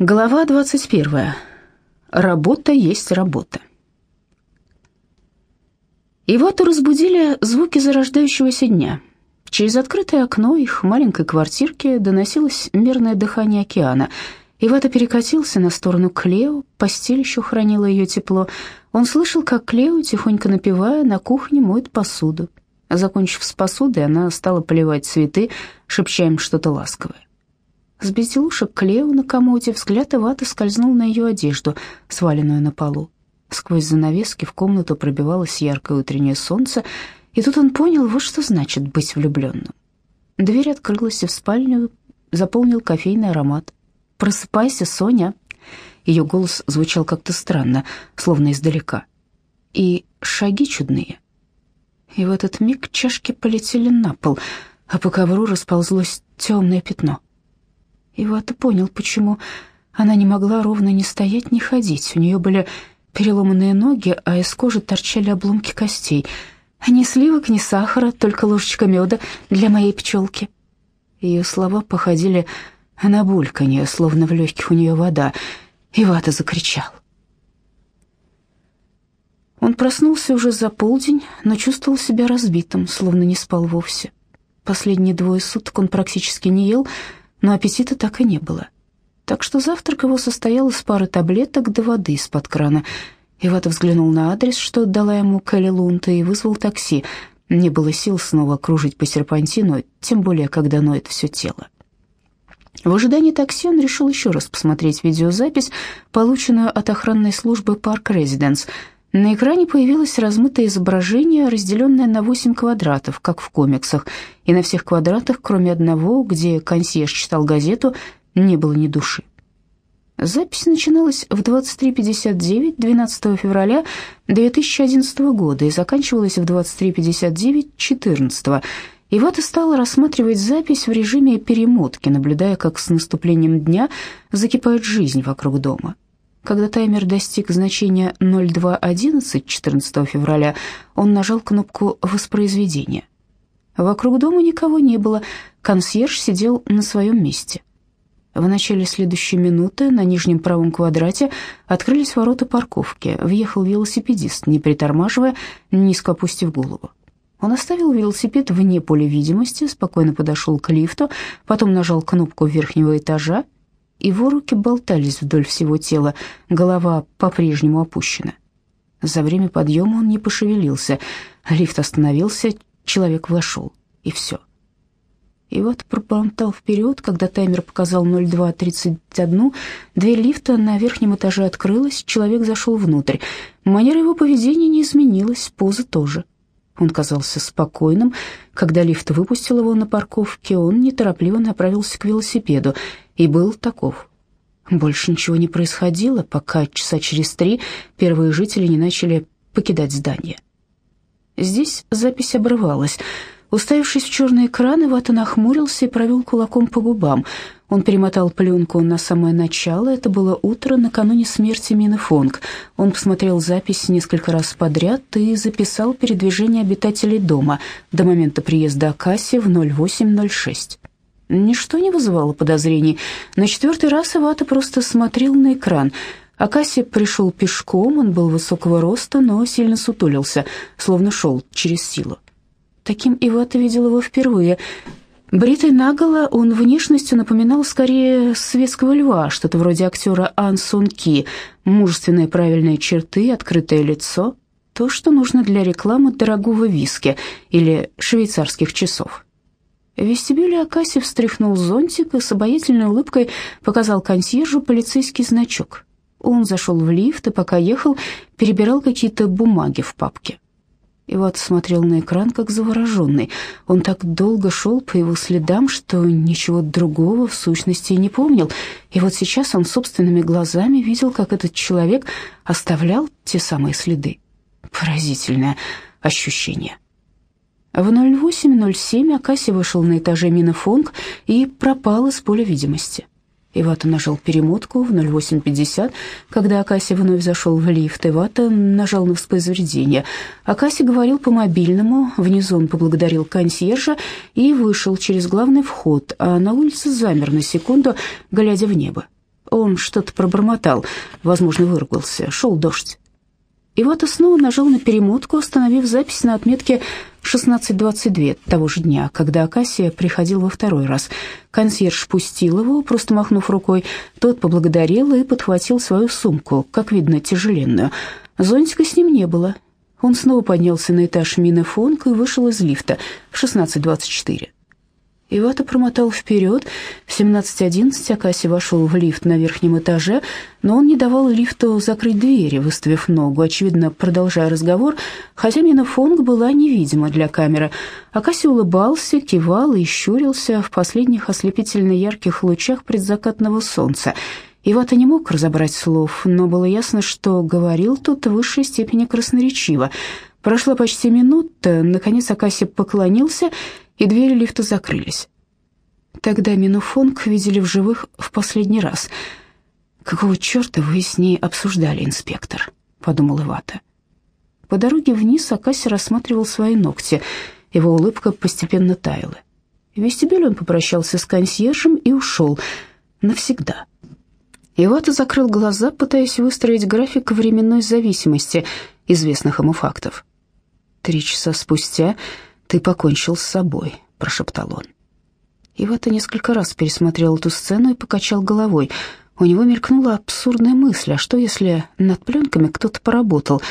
Глава 21. Работа есть работа. Ивату разбудили звуки зарождающегося дня. Через открытое окно их маленькой квартирки доносилось мерное дыхание океана. Ивата перекатился на сторону Клео, постель еще хранила ее тепло. Он слышал, как Клео, тихонько напевая, на кухне моет посуду. Закончив с посудой, она стала поливать цветы, шепча им что-то ласковое. С безделушек Клео на комоде взгляд Ивата скользнул на ее одежду, сваленную на полу. Сквозь занавески в комнату пробивалось яркое утреннее солнце, и тут он понял, вот что значит быть влюбленным. Дверь открылась, и в спальню заполнил кофейный аромат. «Просыпайся, Соня!» Ее голос звучал как-то странно, словно издалека. И шаги чудные. И в этот миг чашки полетели на пол, а по ковру расползлось темное пятно — Ивата понял, почему она не могла ровно ни стоять, ни ходить. У нее были переломанные ноги, а из кожи торчали обломки костей. Ни сливок, ни сахара, только ложечка меда для моей пчелки. Ее слова походили на бульканье, словно в легких у нее вода. Ивата закричал. Он проснулся уже за полдень, но чувствовал себя разбитым, словно не спал вовсе. Последние двое суток он практически не ел, но аппетита так и не было. Так что завтрак его состоял из пары таблеток до воды из-под крана. Ивата взглянул на адрес, что дала ему Келли Лунта, и вызвал такси. Не было сил снова кружить по серпантину, тем более, когда ноет все тело. В ожидании такси он решил еще раз посмотреть видеозапись, полученную от охранной службы Парк Резиденс – на экране появилось размытое изображение, разделенное на восемь квадратов, как в комиксах, и на всех квадратах, кроме одного, где консьерж читал газету, не было ни души. Запись начиналась в 23.59 12 февраля 2011 года и заканчивалась в 23.59 14 Ивата стала рассматривать запись в режиме перемотки, наблюдая, как с наступлением дня закипает жизнь вокруг дома. Когда таймер достиг значения 02.11 14 февраля, он нажал кнопку воспроизведения. Вокруг дома никого не было, консьерж сидел на своем месте. В начале следующей минуты на нижнем правом квадрате открылись ворота парковки. Въехал велосипедист, не притормаживая, низко опустив голову. Он оставил велосипед вне поля видимости, спокойно подошел к лифту, потом нажал кнопку верхнего этажа, его руки болтались вдоль всего тела, голова по-прежнему опущена. За время подъема он не пошевелился. Лифт остановился, человек вошел, и все. И вот пробормотал вперед, когда таймер показал 02.31, дверь лифта на верхнем этаже открылась, человек зашел внутрь. Манера его поведения не изменилась, поза тоже. Он казался спокойным. Когда лифт выпустил его на парковке, он неторопливо направился к велосипеду и был таков. Больше ничего не происходило, пока часа через три первые жители не начали покидать здание. Здесь запись обрывалась. Уставившись в черный экран, Ивата нахмурился и провел кулаком по губам. Он перемотал пленку на самое начало. Это было утро накануне смерти Мины Фонг. Он посмотрел запись несколько раз подряд и записал передвижение обитателей дома до момента приезда Акаси в 0806. Ничто не вызывало подозрений. На четвертый раз Ивата просто смотрел на экран. Акаси пришел пешком, он был высокого роста, но сильно сутулился, словно шел через силу. Таким Ивата видел его впервые. Бритый наголо, он внешностью напоминал скорее светского льва, что-то вроде актера Ан Сон Ки. Мужественные правильные черты, открытое лицо. То, что нужно для рекламы дорогого виски или швейцарских часов. В вестибюле Акаси встряхнул зонтик и с обаятельной улыбкой показал консьержу полицейский значок. Он зашел в лифт и, пока ехал, перебирал какие-то бумаги в папке. Иват смотрел на экран, как завороженный. Он так долго шел по его следам, что ничего другого в сущности не помнил. И вот сейчас он собственными глазами видел, как этот человек оставлял те самые следы. Поразительное ощущение. В 08.07 Акаси вышел на этаже Минофонг и пропал из поля видимости. Ивата нажал перемотку в 08.50, когда Акаси вновь зашел в лифт. Ивата нажал на воспроизведение. Акаси говорил по мобильному, внизу он поблагодарил консьержа и вышел через главный вход, а на улице замер на секунду, глядя в небо. он что-то пробормотал, возможно, выругался. Шел дождь. Ивата снова нажал на перемотку, остановив запись на отметке 16.22 того же дня, когда Акасия приходил во второй раз. Консьерж пустил его, просто махнув рукой. Тот поблагодарил и подхватил свою сумку, как видно, тяжеленную. Зонтика с ним не было. Он снова поднялся на этаж Минефонг и вышел из лифта в 16.24. Ивата промотал вперед. В 17.11 Акаси вошел в лифт на верхнем этаже, но он не давал лифту закрыть двери, выставив ногу, очевидно, продолжая разговор, хотя Мина Фонг была невидима для камеры. Акаси улыбался, кивал и щурился в последних ослепительно ярких лучах предзакатного солнца. Ивата не мог разобрать слов, но было ясно, что говорил тот в высшей степени красноречиво. Прошла почти минута, наконец Акаси поклонился и двери лифта закрылись. Тогда Минуфонг видели в живых в последний раз. «Какого черта вы с ней обсуждали, инспектор?» — подумал Ивата. По дороге вниз Акаси рассматривал свои ногти. Его улыбка постепенно таяла. В вестибюле он попрощался с консьержем и ушел. Навсегда. Ивата закрыл глаза, пытаясь выстроить график временной зависимости известных ему фактов. Три часа спустя «Ты покончил с собой», — прошептал он. Ивата несколько раз пересмотрел эту сцену и покачал головой. У него мелькнула абсурдная мысль, а что если над пленками кто-то поработал?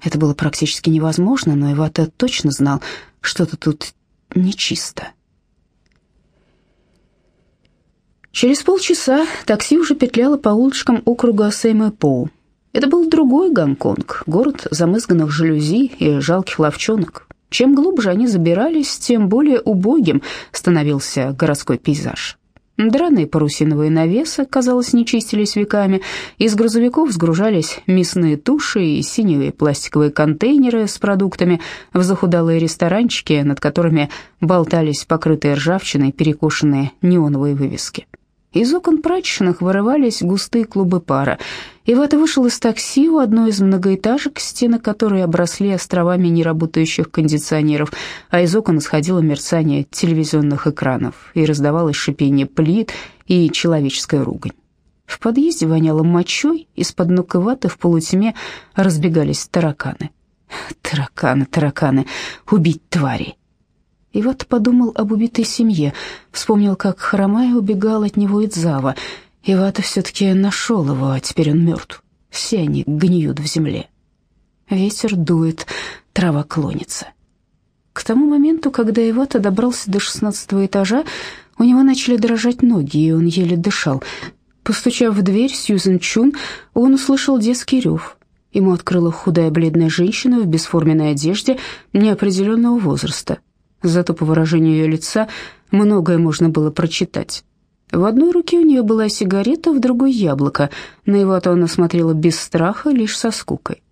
Это было практически невозможно, но Ивата точно знал, что-то тут нечисто. Через полчаса такси уже петляло по улочкам округа Сеймэ-Поу. Это был другой Гонконг, город замызганных жалюзи и жалких ловчонок. Чем глубже они забирались, тем более убогим становился городской пейзаж. Драные парусиновые навесы, казалось, не чистились веками. Из грузовиков сгружались мясные туши и синие пластиковые контейнеры с продуктами в захудалые ресторанчики, над которыми болтались покрытые ржавчиной перекошенные неоновые вывески. Из окон прачечных вырывались густые клубы пара. Ивата вышел из такси у одной из многоэтажек, стены которой обросли островами неработающих кондиционеров, а из окон исходило мерцание телевизионных экранов и раздавалось шипение плит и человеческая ругань. В подъезде воняло мочой, из-под ног Ивата в полутьме разбегались тараканы. Тараканы, тараканы, убить твари. И вот подумал об убитой семье, вспомнил, как хромая убегал от него Идзава. Ивата все-таки нашел его, а теперь он мертв. Все они гниют в земле. Ветер дует, трава клонится. К тому моменту, когда Ивата добрался до шестнадцатого этажа, у него начали дрожать ноги, и он еле дышал. Постучав в дверь Сьюзен Чун, он услышал детский рев. Ему открыла худая бледная женщина в бесформенной одежде неопределенного возраста. Зато по выражению ее лица многое можно было прочитать. В одной руке у нее была сигарета, в другой — яблоко. На его-то она смотрела без страха, лишь со скукой.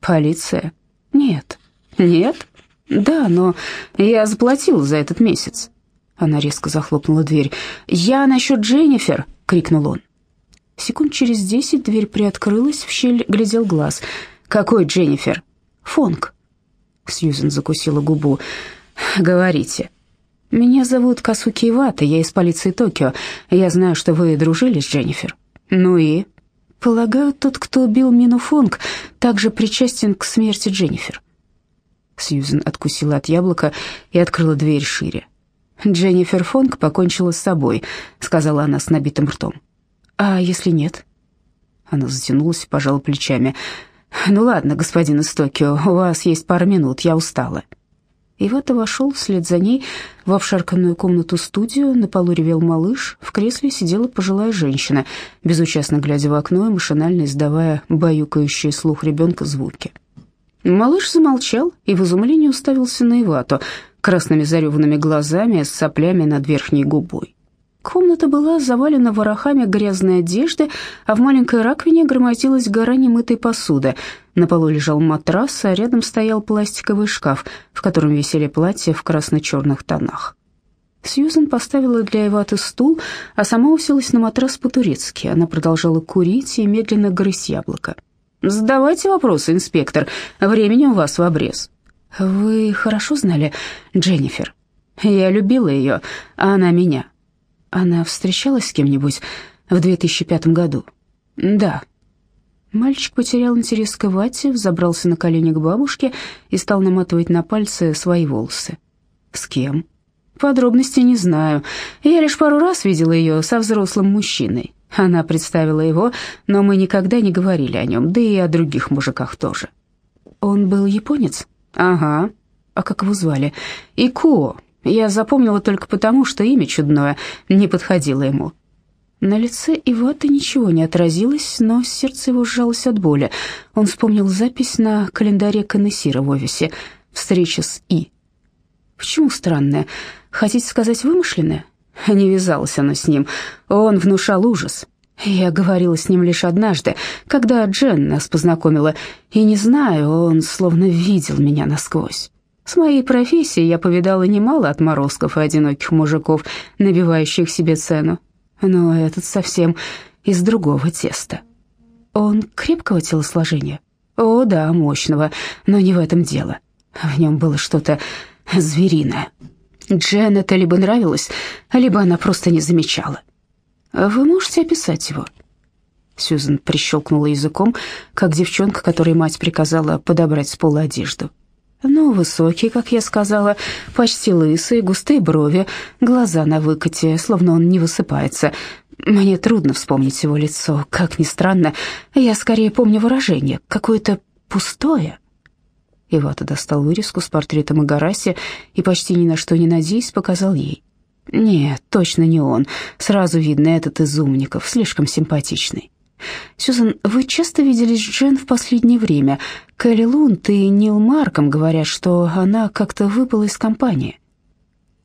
«Полиция?» «Нет». «Нет?» «Да, но я заплатил за этот месяц». Она резко захлопнула дверь. «Я насчет Дженнифер!» — крикнул он. Секунд через десять дверь приоткрылась, в щель глядел глаз. «Какой Дженнифер?» «Фонг». Сьюзен закусила губу. «Говорите». «Меня зовут Касуки Ивата, я из полиции Токио. Я знаю, что вы дружили с Дженнифер». «Ну и?» «Полагаю, тот, кто убил Мину Фонг, также причастен к смерти Дженнифер». Сьюзен откусила от яблока и открыла дверь шире. «Дженнифер Фонг покончила с собой», — сказала она с набитым ртом. «А если нет?» Она затянулась и пожала плечами. «Ну ладно, господин из Токио, у вас есть пара минут, я устала». Ивата вошел вслед за ней в обшарканную комнату-студию. На полу ревел малыш, в кресле сидела пожилая женщина, безучастно глядя в окно и машинально издавая баюкающие слух ребенка звуки. Малыш замолчал и в изумлении уставился на Ивату красными зареванными глазами с соплями над верхней губой. Комната была завалена ворохами грязной одежды, а в маленькой раковине громоздилась гора немытой посуды. На полу лежал матрас, а рядом стоял пластиковый шкаф, в котором висели платья в красно-черных тонах. Сьюзен поставила для Эваты стул, а сама уселась на матрас по-турецки. Она продолжала курить и медленно грызть яблоко. «Задавайте вопросы, инспектор. Времени у вас в обрез». «Вы хорошо знали Дженнифер?» «Я любила ее, а она меня». Она встречалась с кем-нибудь в 2005 году? «Да». Мальчик потерял интерес к вате, взобрался на колени к бабушке и стал наматывать на пальцы свои волосы. «С кем?» «Подробностей не знаю. Я лишь пару раз видела ее со взрослым мужчиной. Она представила его, но мы никогда не говорили о нем, да и о других мужиках тоже». «Он был японец?» «Ага. А как его звали?» «Икуо. Я запомнила только потому, что имя чудное не подходило ему». На лице Ивата ничего не отразилось, но сердце его сжалось от боли. Он вспомнил запись на календаре Канессира в офисе «Встреча с И». Почему странное? Хотите сказать вымышленное? Не вязалась она с ним. Он внушал ужас. Я говорила с ним лишь однажды, когда Джен нас познакомила, и не знаю, он словно видел меня насквозь. С моей профессией я повидала немало отморозков и одиноких мужиков, набивающих себе цену но этот совсем из другого теста. Он крепкого телосложения? О, да, мощного, но не в этом дело. В нем было что-то звериное. Джен это либо нравилось, либо она просто не замечала. Вы можете описать его? Сьюзен прищелкнула языком, как девчонка, которой мать приказала подобрать с пола одежду. Ну, высокий, как я сказала, почти лысый, густые брови, глаза на выкате, словно он не высыпается. Мне трудно вспомнить его лицо. Как ни странно, я скорее помню выражение, какое-то пустое. Ивата достал вырезку с портретом Игараси и, почти ни на что не надеясь, показал ей. «Нет, точно не он. Сразу видно, этот из умников, слишком симпатичный». «Сюзан, вы часто виделись с Джен в последнее время? Кэлли Лунд и Нил Марком говорят, что она как-то выпала из компании».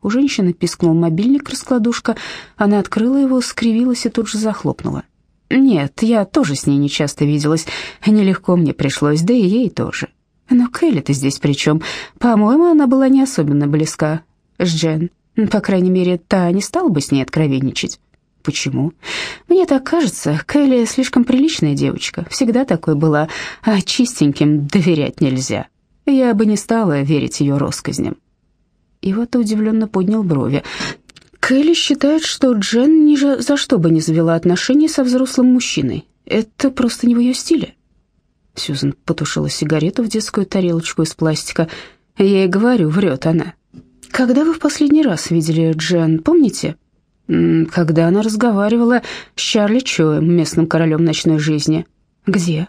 У женщины пискнул мобильник-раскладушка. Она открыла его, скривилась и тут же захлопнула. «Нет, я тоже с ней не часто виделась. Нелегко мне пришлось, да и ей тоже. Но Кэлли-то здесь при чем? По-моему, она была не особенно близка с Джен. По крайней мере, та не стала бы с ней откровенничать». Почему? Мне так кажется, Кэлли слишком приличная девочка, всегда такой была, а чистеньким доверять нельзя. Я бы не стала верить ее россказням. Ивата удивленно поднял брови. Кэлли считает, что Джен ни за что бы не завела отношения со взрослым мужчиной. Это просто не в ее стиле. Сьюзен потушила сигарету в детскую тарелочку из пластика. Я ей говорю, врет она. «Когда вы в последний раз видели Джен, помните?» Когда она разговаривала с Чарли Чоем, местным королем ночной жизни. Где?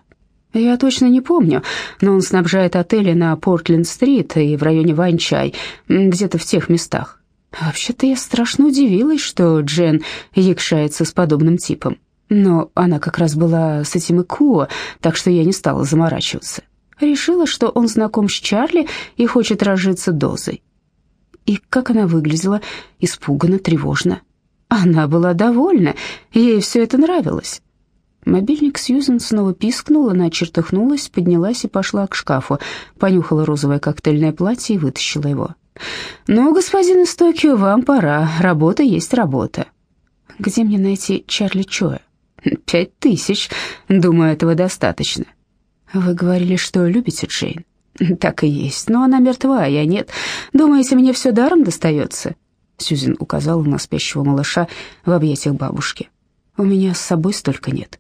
Я точно не помню, но он снабжает отели на Портленд-стрит и в районе Ванчай, где-то в тех местах. Вообще-то я страшно удивилась, что Джен якшается с подобным типом. Но она как раз была с этим Икуо, так что я не стала заморачиваться. Решила, что он знаком с Чарли и хочет разжиться дозой. И как она выглядела, испуганно, тревожно. Она была довольна, ей все это нравилось. Мобильник Сьюзен снова пискнул, она чертыхнулась, поднялась и пошла к шкафу, понюхала розовое коктейльное платье и вытащила его. «Ну, господин из Токио, вам пора, работа есть работа». «Где мне найти Чарли Чоя?» «Пять тысяч, думаю, этого достаточно». «Вы говорили, что любите Джейн?» «Так и есть, но она мертва, а я нет. Думаете, мне все даром достается?» Сьюзен указала на спящего малыша в объятиях бабушки. «У меня с собой столько нет.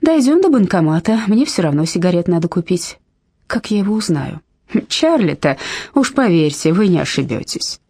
Дойдем до банкомата, мне все равно сигарет надо купить. Как я его узнаю?» «Чарли-то, уж поверьте, вы не ошибетесь».